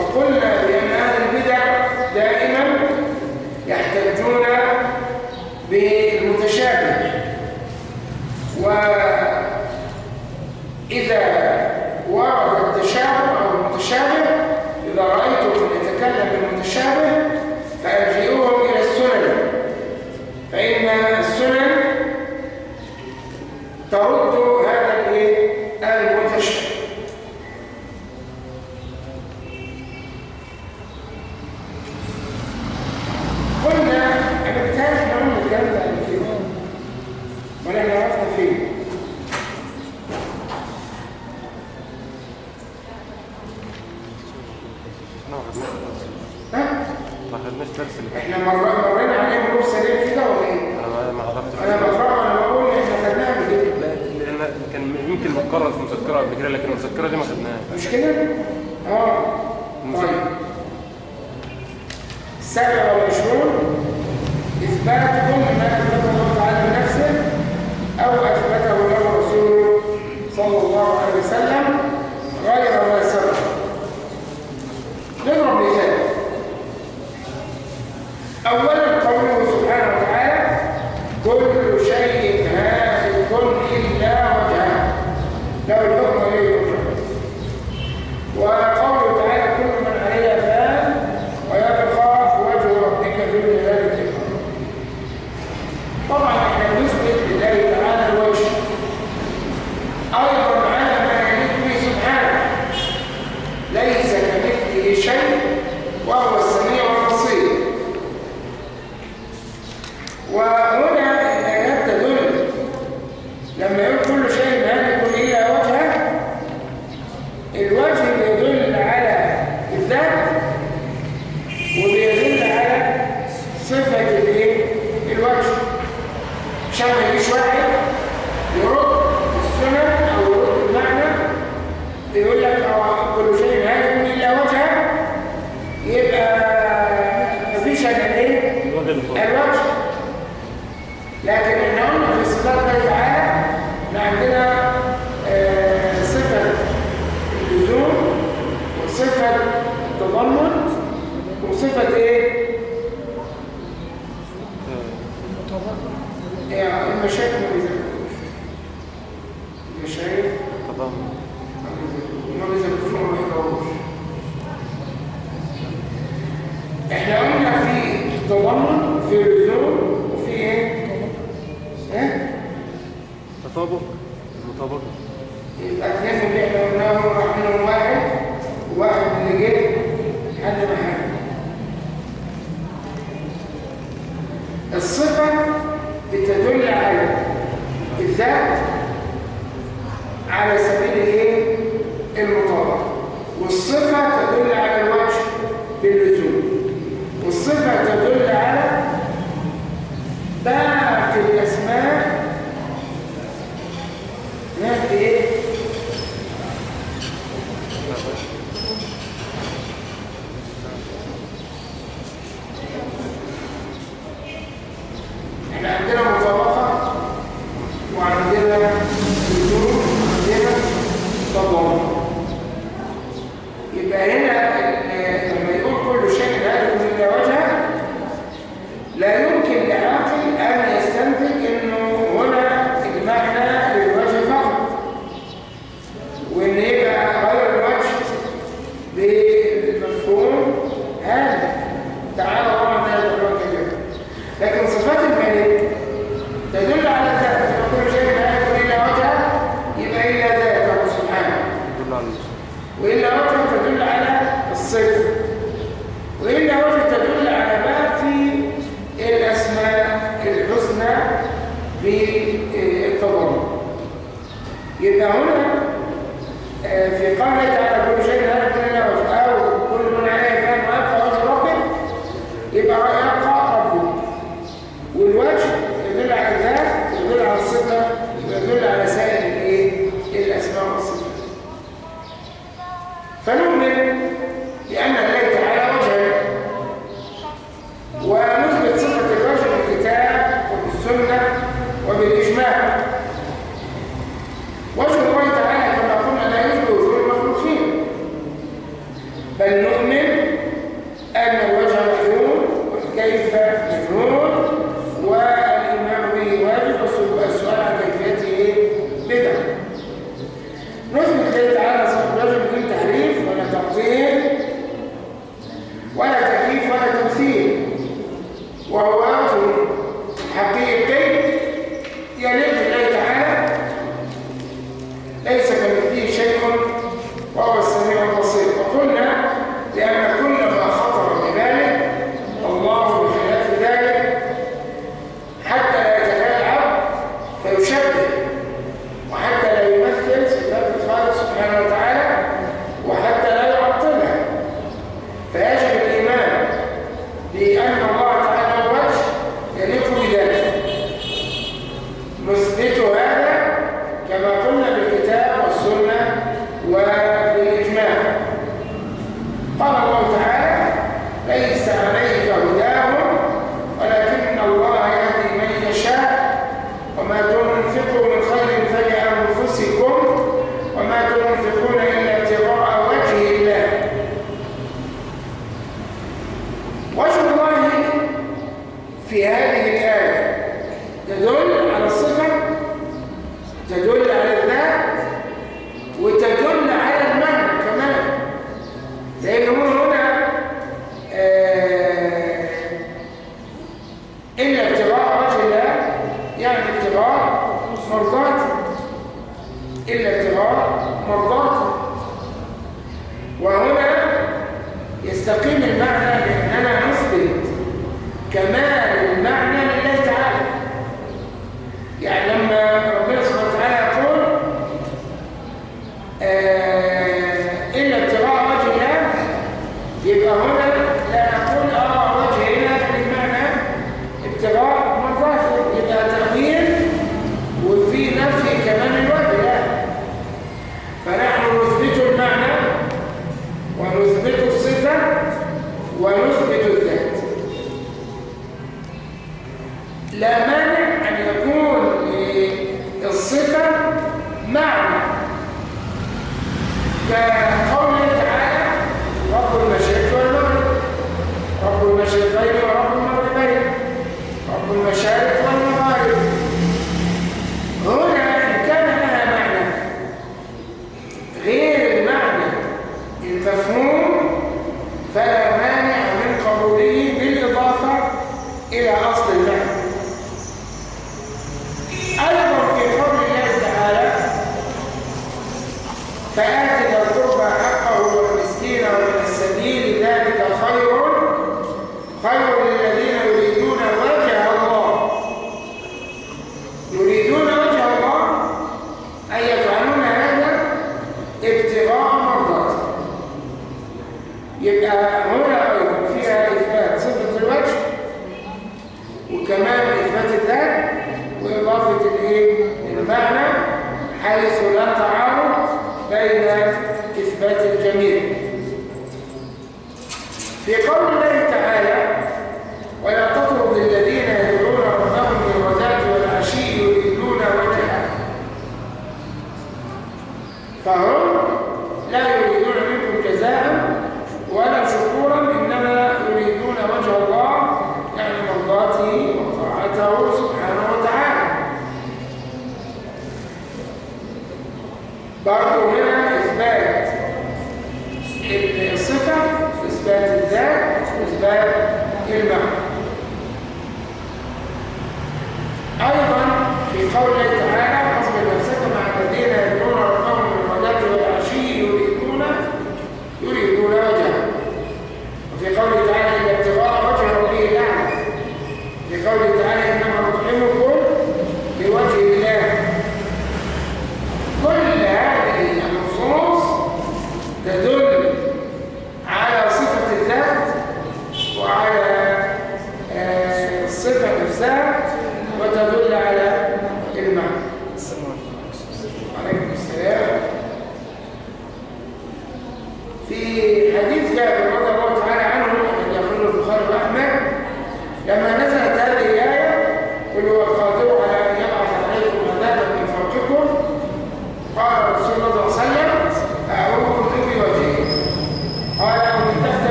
وقلنا أهل البدع دائما يحتجون بالمتشابه. وإذا ورد التشابه أو المتشابه إذا رأيتم من يتكلم بالمتشابه مرينا عليهم دور سريع كده ولا إيه؟ أنا ما عرفتش أنا بقرا أنا بقول إحنا خدناها من كده. لا كان يمكن متكرر في مذكرة قبل كده لكن المذكرة دي ما خدناهاش. مش كده؟ آه طيب. السابع والعشرون اثبات كل ما أثبت الله تعالى لنفسه أو أثبته له رسوله صلى الله عليه وسلم غير ما سوى على سبيل الايه؟ المطابقة والصفة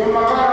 ثم قال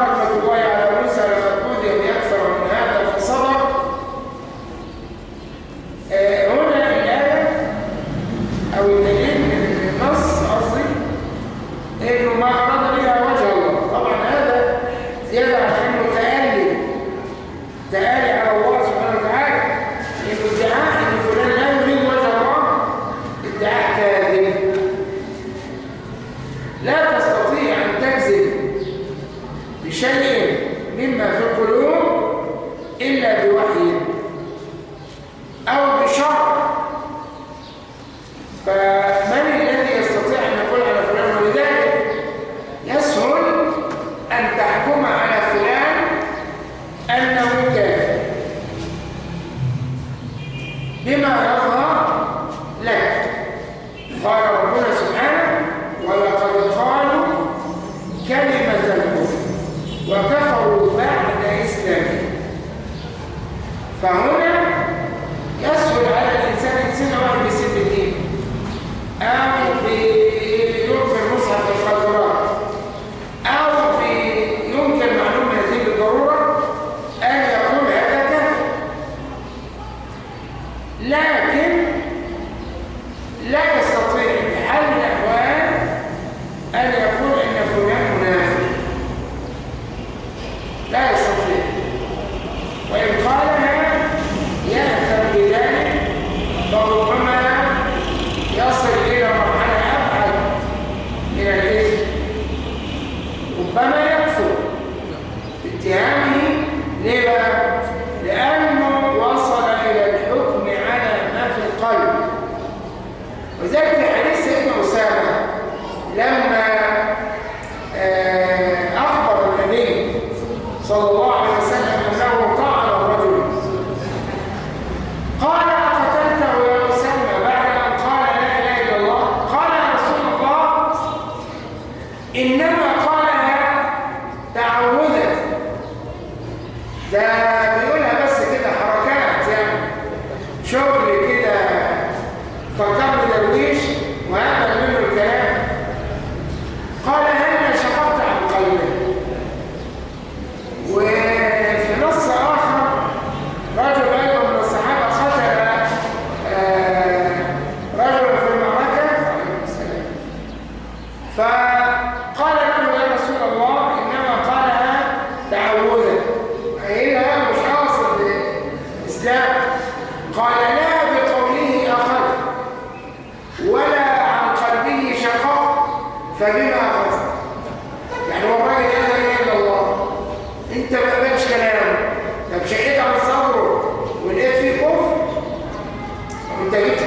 state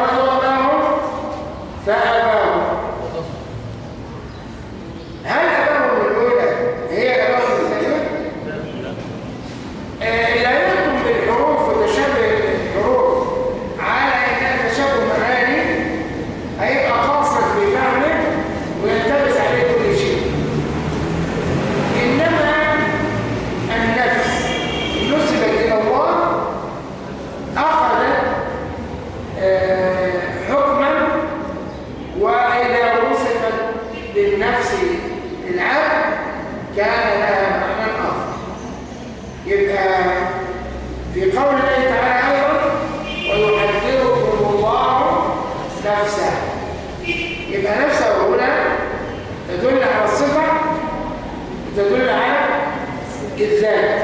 الذات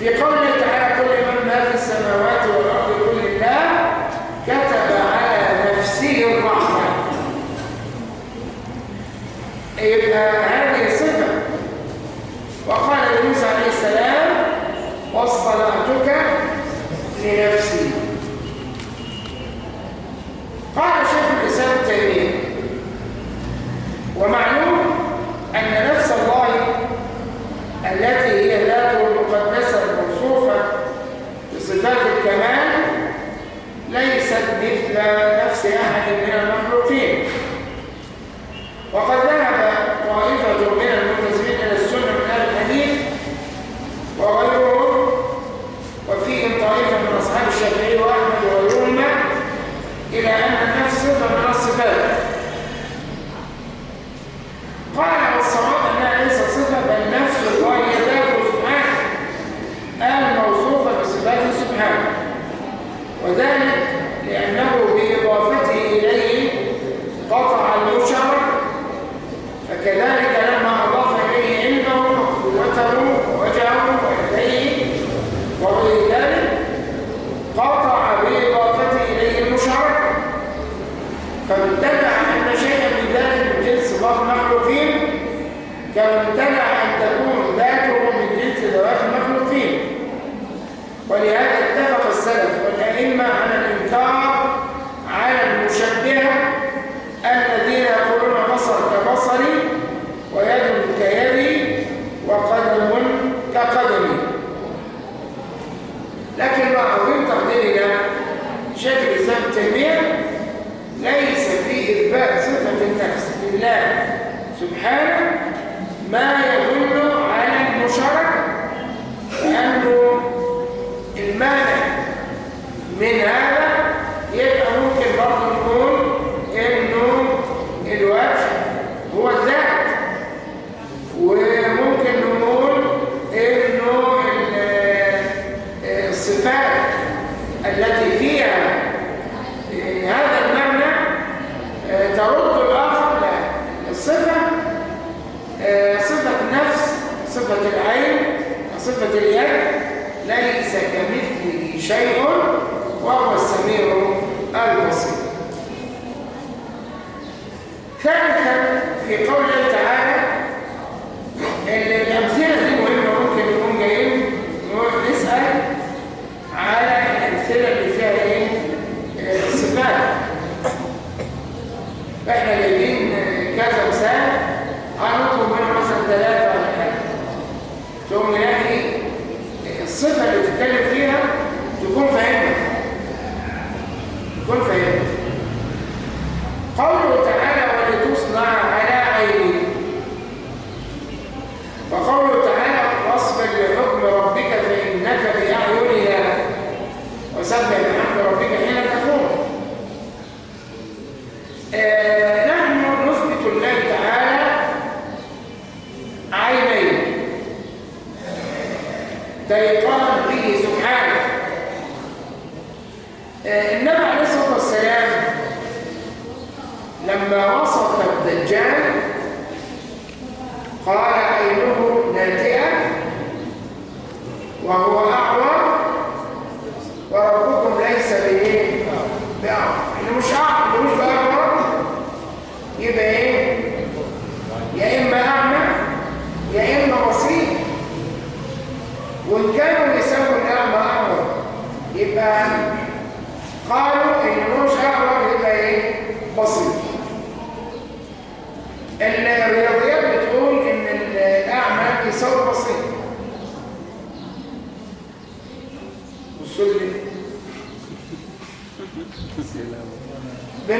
في قوله تعالى كل من ما في السماوات والأرض كل الله كتب على نفسه الرحمة. يبقى هذه صفة. وقال لموسى عليه السلام واصطنعتك لنفسي. قال شيخ الإسلام تيمية ومعلوم بالنسبة لليد ليس كمثله شيء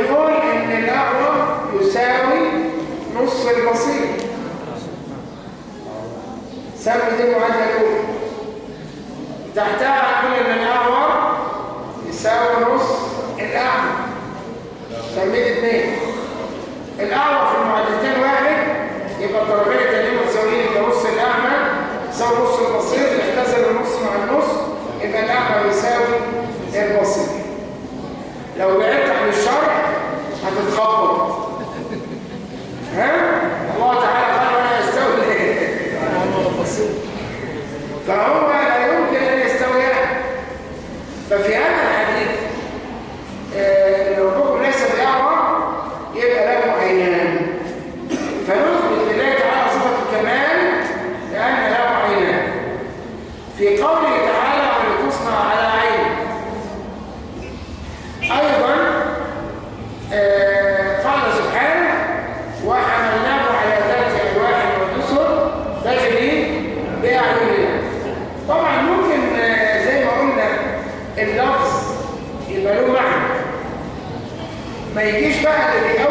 بيقول إن الاعرض يساوي نص البصير. سمي دي معادله الاولى تحتها هنقول إن الأعور يساوي نص الأعمى. سميه اثنين الأعور في المعادلتين واحد يبقى الضربين التانيين متساويين يبقى نص الأعمى يساوي نص البصير يحتسب النص مع النص يبقى الأعمى يساوي البصير. لو بعدنا الله تعالى قال فهو لا يمكن أن يستويان. ففي هذا They get back to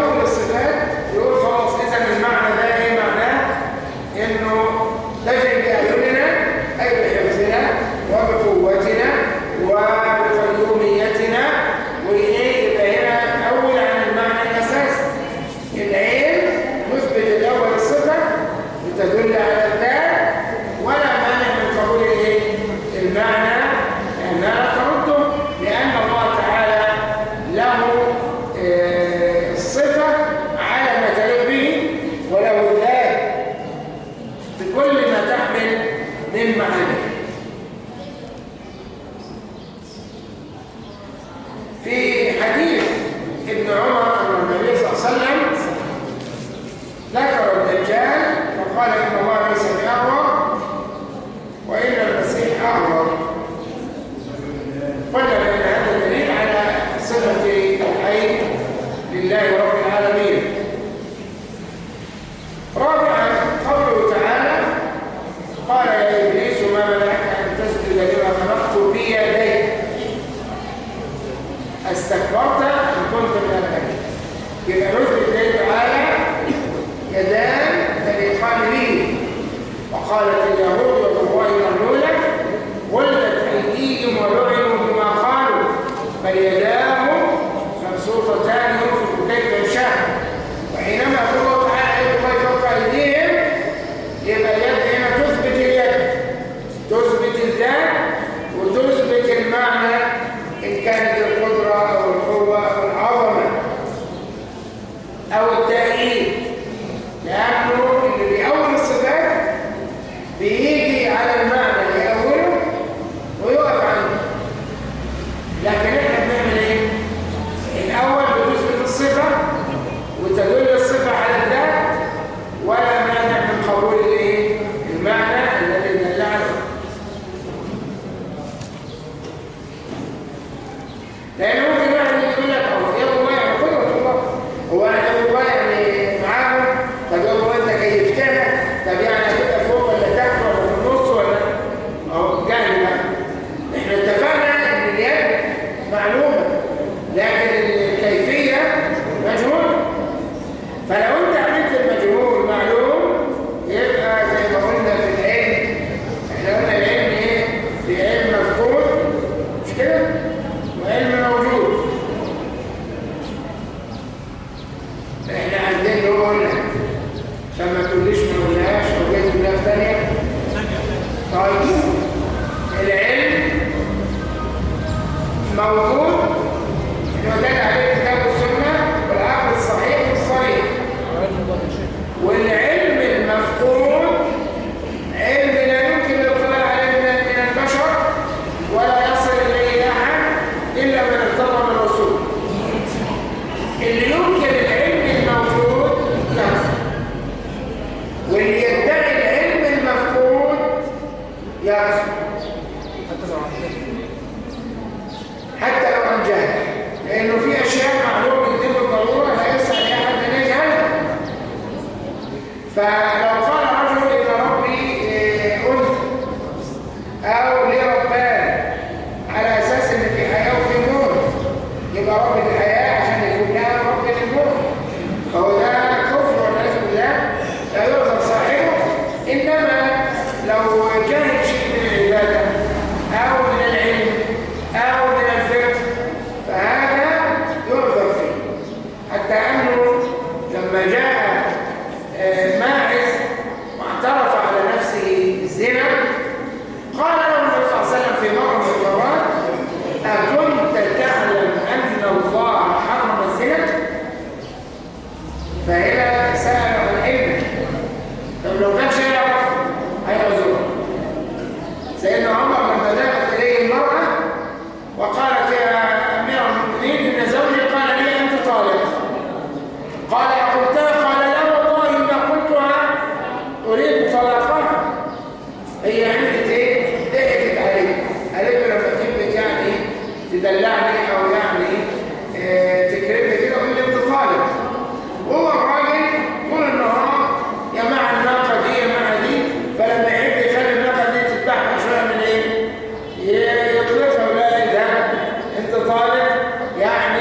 that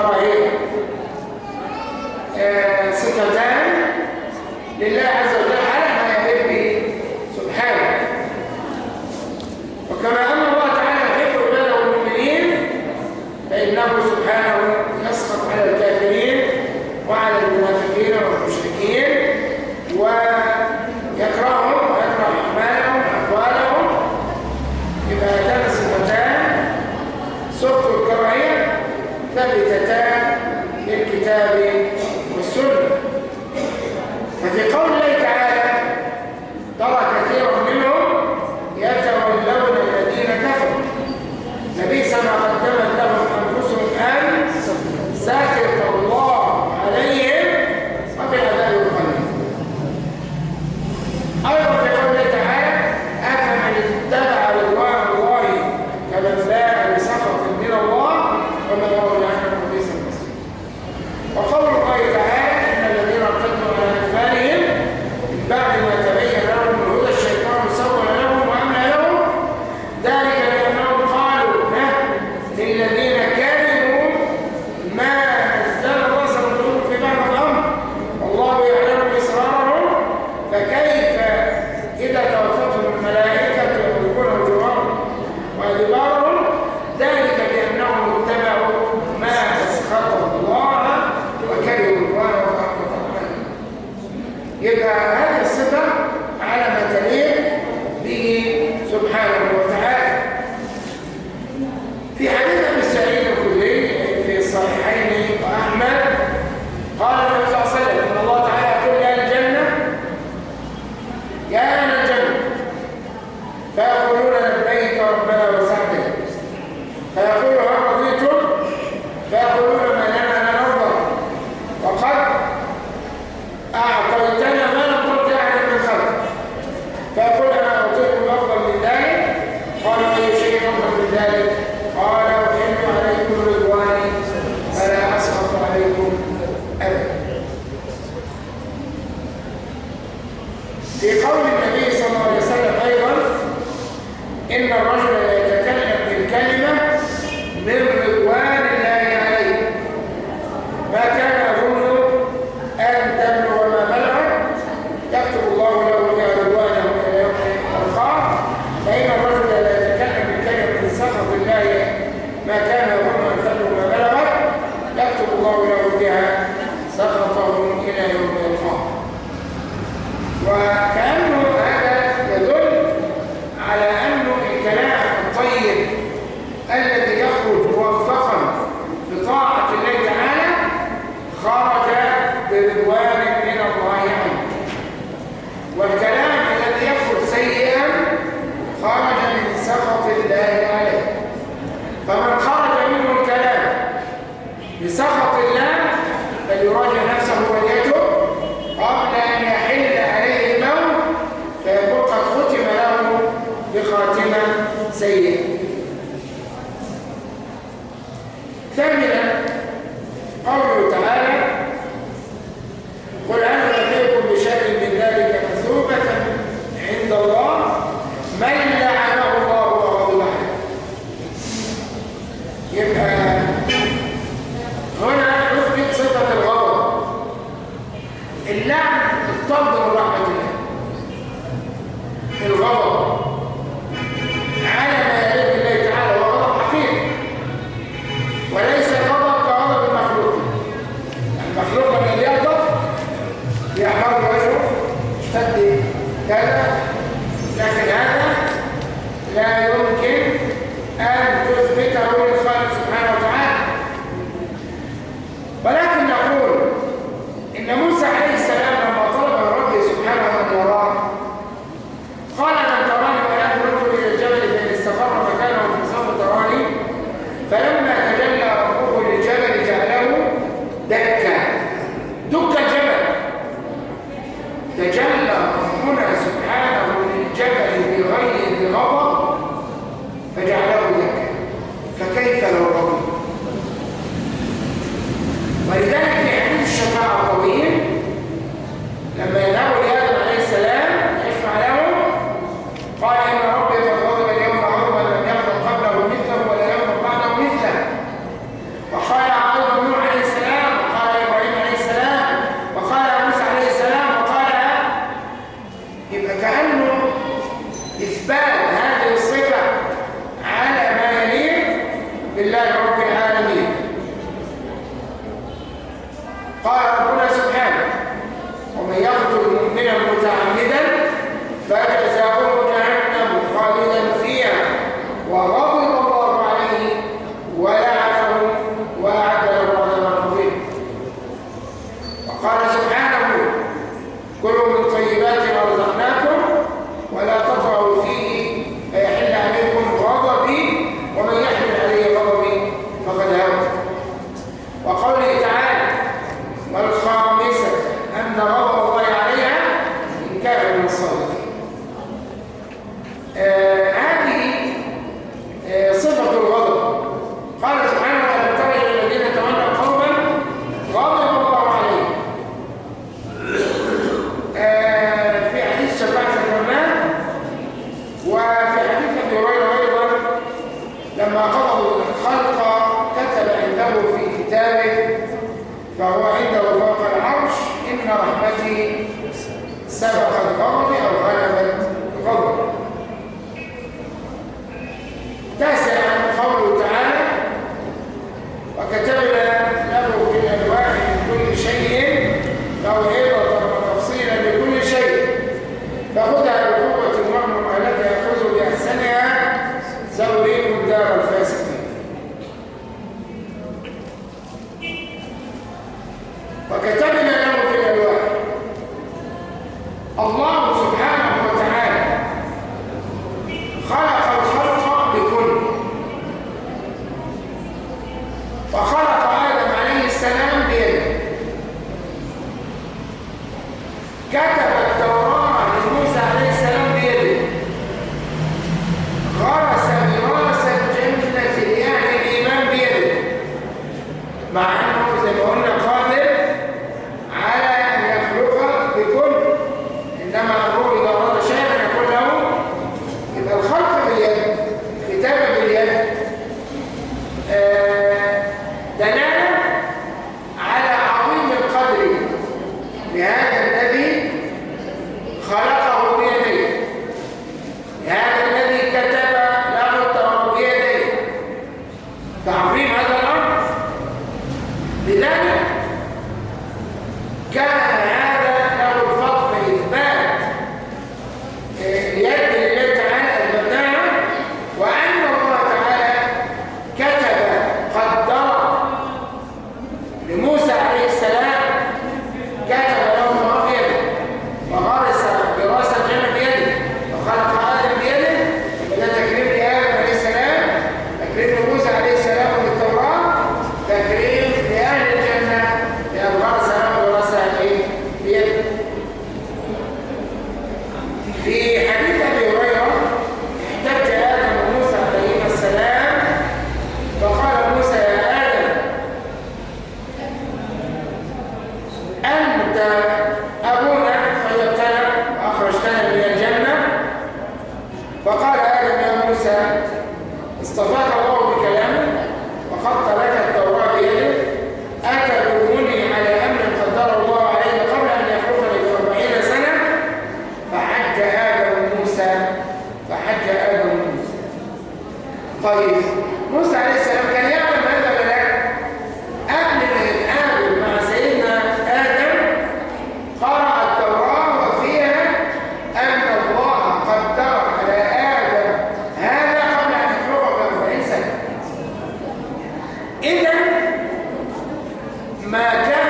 الكراهية آه، صفتان لله عز وجل. برضوان من الله عنك تجلى ربنا سبحانه several إذا ما كان